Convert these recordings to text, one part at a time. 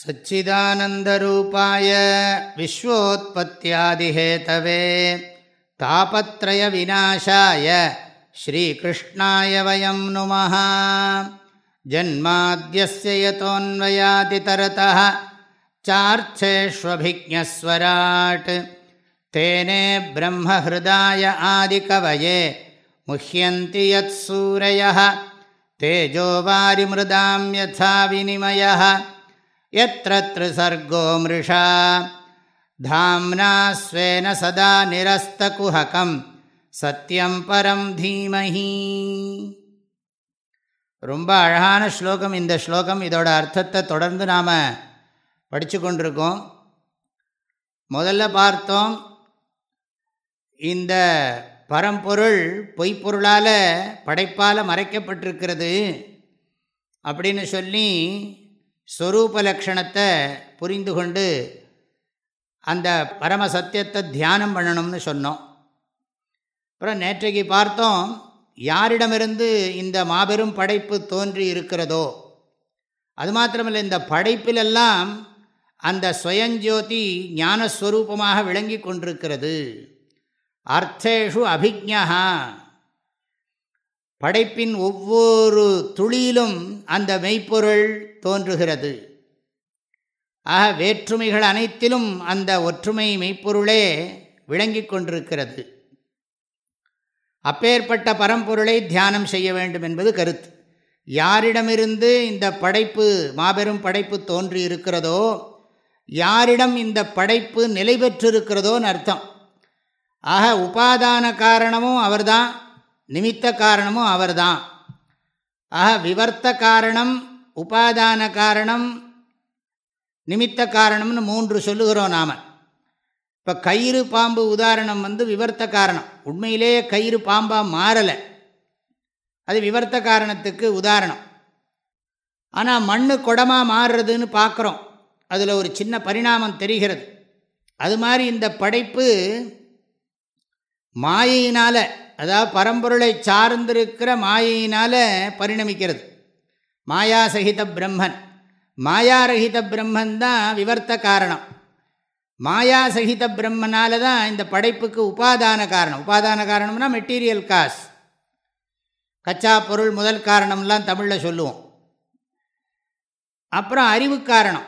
सच्चिदानन्दरूपाय विश्वोत्पत्त्यादिहेतवे तापत्रयविनाशाय श्रीकृष्णाय वयं नुमः जन्माद्यस्य यतोऽन्वयादितरतः चार्थेष्वभिज्ञस्वराट् तेने ब्रह्महृदाय आदिकवये मुह्यन्ति यत्सूरयः तेजो वारिमृदां यथा विनिमयः यत्र त्रिसर्गो मृषा धाम्ना स्वेन सदा निरस्तकुहकं சத்தியம் பரம் தீமஹி ரொம்ப அழகான ஸ்லோகம் இந்த ஸ்லோகம் இதோட அர்த்தத்தை தொடர்ந்து நாம் படித்து கொண்டிருக்கோம் முதல்ல பார்த்தோம் இந்த பரம்பொருள் பொய்ப்பொருளால் படைப்பால் மறைக்கப்பட்டிருக்கிறது அப்படின்னு சொல்லி ஸ்வரூப லக்ஷணத்தை புரிந்து கொண்டு அந்த பரம சத்தியத்தை தியானம் பண்ணணும்னு சொன்னோம். அப்புறம் நேற்றைக்கு பார்த்தோம் யாரிடமிருந்து இந்த மாபெரும் படைப்பு தோன்றி இருக்கிறதோ அது மாத்திரமில்லை இந்த படைப்பிலெல்லாம் அந்த ஸ்வயஞ்சோதி ஞானஸ்வரூபமாக விளங்கி கொண்டிருக்கிறது. அர்த்தேஷு அபிஜா படைப்பின் ஒவ்வொரு துளியிலும் அந்த மெய்ப்பொருள் தோன்றுகிறது. ஆக வேற்றுமைகள் அனைத்திலும் அந்த ஒற்றுமை மெய்ப்பொருளே விளங்கி கொண்டிருக்கிறது. அப்பேற்பட்ட பரம்பொருளை தியானம் செய்ய வேண்டும் என்பது கருத்து. யாரிடமிருந்து இந்த படைப்பு மாபெரும் படைப்பு தோன்றி இருக்கிறதோ யாரிடம் இந்த படைப்பு நிலை பெற்றிருக்கிறதோன்னு அர்த்தம். ஆக உபாதான காரணமும் அவர்தான். நிமித்த காரணமும் அவர்தான். ஆக விவர்த்த காரணம் உபாதான காரணம் நிமித்த காரணம்னு மூன்று சொல்லுகிறோம் நாம். இப்போ கயிறு பாம்பு உதாரணம் வந்து விவர்த்த காரணம். உண்மையிலேயே கயிறு பாம்பாக மாறலை. அது விவர்த்த காரணத்துக்கு உதாரணம். ஆனால் மண் குடமாக மாறுறதுன்னு பார்க்குறோம் அதில் ஒரு சின்ன பரிணாமம் தெரிகிறது. அது மாதிரி இந்த படைப்பு மாயையினால் அதாவது பரம்பொருளை சார்ந்திருக்கிற மாயையினால் பரிணமிக்கிறது. மாயாசகித பிரம்மன். மாயாரகித பிரம்மன் தான் விவர்த்த காரணம். மாயாசகித பிரம்மனால் தான் இந்த படைப்புக்கு உபாதான காரணம். உபாதான காரணம்னா மெட்டீரியல் காஸ் கச்சா பொருள் முதல் காரணம்லாம் தமிழில் சொல்லுவோம். அப்புறம் அறிவு காரணம்.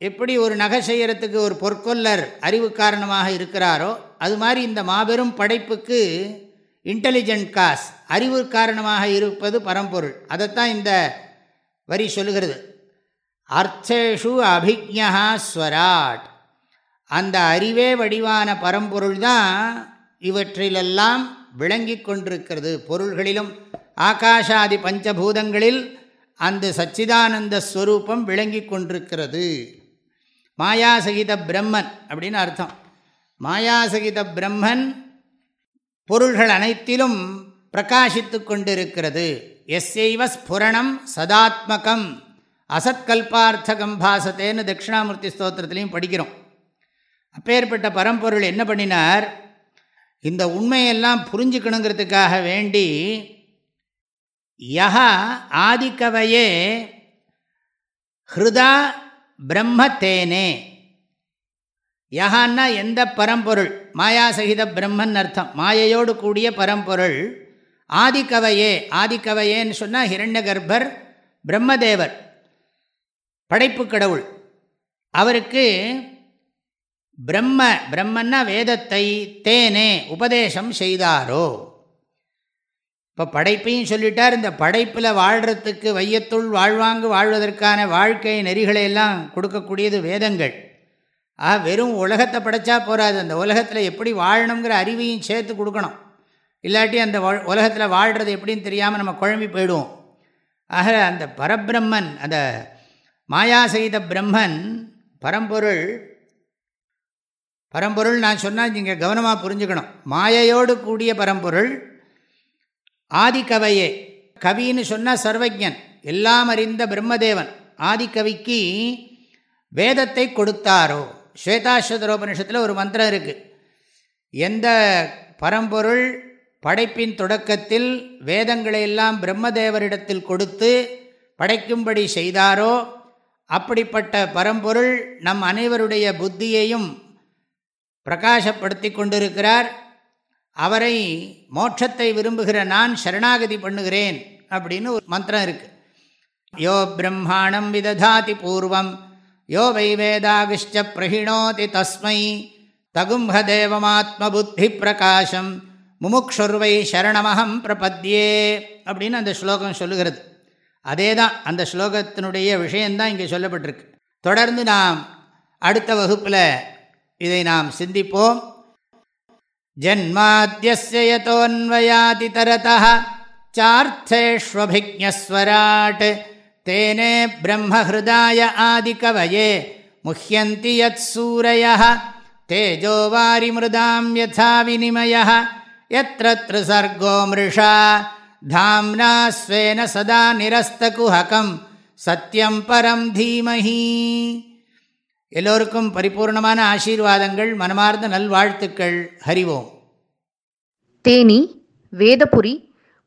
எப்படி ஒரு நகை செய்கிறதுக்கு ஒரு பொற்கொல்லர் அறிவு காரணமாக இருக்கிறாரோ அது மாதிரி இந்த மாபெரும் படைப்புக்கு இன்டெலிஜென்ட் காஸ் அறிவு காரணமாக இருப்பது பரம்பொருள். அதைத்தான் இந்த வரி சொல்லுகிறது. அர்த்தேஷு அபிஜா ஸ்வராட். அந்த அறிவே வடிவான பரம்பொருள் தான் இவற்றிலெல்லாம் விளங்கி கொண்டிருக்கிறது. பொருள்களிலும் ஆகாஷாதி பஞ்சபூதங்களில் அந்த சச்சிதானந்த ஸ்வரூபம் விளங்கி கொண்டிருக்கிறது. மாயாசகித பிரம்மன் அப்படின்னு அர்த்தம். மாயாசகித பிரம்மன் பொருள்கள் அனைத்திலும் பிரகாசித்து கொண்டிருக்கிறது. எஸ்யைவ ஸ்புரணம் சதாத்மகம். அசத்கல்பார்த்தகம் பாசத்தேன்னு தட்சிணாமூர்த்தி ஸ்தோத்திரத்திலையும் படிக்கிறோம். அப்பேற்பட்ட பரம்பொருள் என்ன பண்ணினார்? இந்த உண்மையெல்லாம் புரிஞ்சுக்கணுங்கிறதுக்காக வேண்டி யஹா ஆதிக்கவையே ஹிருதா பிரம்மத்தேனே யஹான்னா எந்த பரம்பொருள்? மாயாசகித பிரம்மன் அர்த்தம். மாயையோடு கூடிய பரம்பொருள். ஆதிக்கவையே ஆதிக்கவையேன்னு சொன்னால் ஹிரண்ய கர்ப்பர் பிரம்மதேவர் படைப்பு கடவுள். அவருக்கு பிரம்ம பிரம்மன்னா வேதத்தை தேனே உபதேசம் செய்தாரோ? இப்போ படைப்பையும் சொல்லிட்டார். இந்த படைப்பில் வாழ்கிறதுக்கு வையத்துள் வாழ்வாங்கு வாழ்வதற்கான வாழ்க்கை நெறிகளை எல்லாம் கொடுக்கக்கூடியது வேதங்கள். ஆ வெறும் உலகத்தை படைச்சா போகாது அந்த உலகத்தில் எப்படி வாழணுங்கிற அறிவையும் சேர்த்து கொடுக்கணும். இல்லாட்டி அந்த உலகத்தில் வாழ்கிறது எப்படின்னு தெரியாமல் நம்ம குழம்பி போயிடுவோம். ஆக அந்த பரபிரம்மன் அந்த மாயாசகித பிரம்மன் பரம்பொருள் பரம்பொருள் நான் சொன்னால் நீங்கள் கவனமாக புரிஞ்சுக்கணும். மாயையோடு கூடிய பரம்பொருள் ஆதிக்கவையே கவின்னு சொன்னால் சர்வஜன் எல்லாம் அறிந்த பிரம்மதேவன். ஆதிக்கவிக்கு வேதத்தை கொடுத்தாரோ? ஸ்வேதாஸ்வதரோபனிஷத்தில் ஒரு மந்திரம் இருக்குது எந்த பரம்பொருள் படைப்பின் தொடக்கத்தில் வேதங்களை எல்லாம் பிரம்மதேவரிடத்தில் கொடுத்து படைக்கும்படி செய்தாரோ அப்படிப்பட்ட பரம்பொருள் நம் அனைவருடைய புத்தியையும் பிரகாசப்படுத்தி கொண்டிருக்கிறார். அவரை மோட்சத்தை விரும்புகிற நான் சரணாகதி பண்ணுகிறேன் அப்படின்னு ஒரு மந்திரம் இருக்குது யோ பிரம்மாணம் விததாதி பூர்வம். யோ வை வேதாகிஷ்ட பிரகிணோதி தஸ்மை தகும்பதேவமாத்மபுத்தி புத்தி பிரகாசம் முமுக்ஷுர்வை சரணமகம் பிரபத்யே அப்படின்னு அந்த ஸ்லோகம் சொல்லுகிறது. அதே தான் அந்த ஸ்லோகத்தினுடைய விஷயந்தான் இங்கே சொல்லப்பட்டிருக்கு. தொடர்ந்து நாம் அடுத்த வகுப்பில் இதை நாம் சிந்திப்போம். ஜன்மாத்தியஸ்ய யதோன்வயாதி தரதः சார்த்தேஷ்வபிஜஸ்வராட் தேனே பிரம்மஹதாய ஆதிகவயே முஹ்யந்தி யத் சூரிய தேஜோ வாரி மிருதாம் யதா வினிமய எத்திரு சர்கோ மிருஷா தாம்னா ஸ்வேன சதா நிரஸ்தகுஹகம் சத்தியம் பரம் தீமஹி எல்லோருக்கும் பரிபூர்ணமான ஆசீர்வாதங்கள் மனமார்ந்த நல்வாழ்த்துக்கள். ஹரிவோம் தேனி வேதபுரி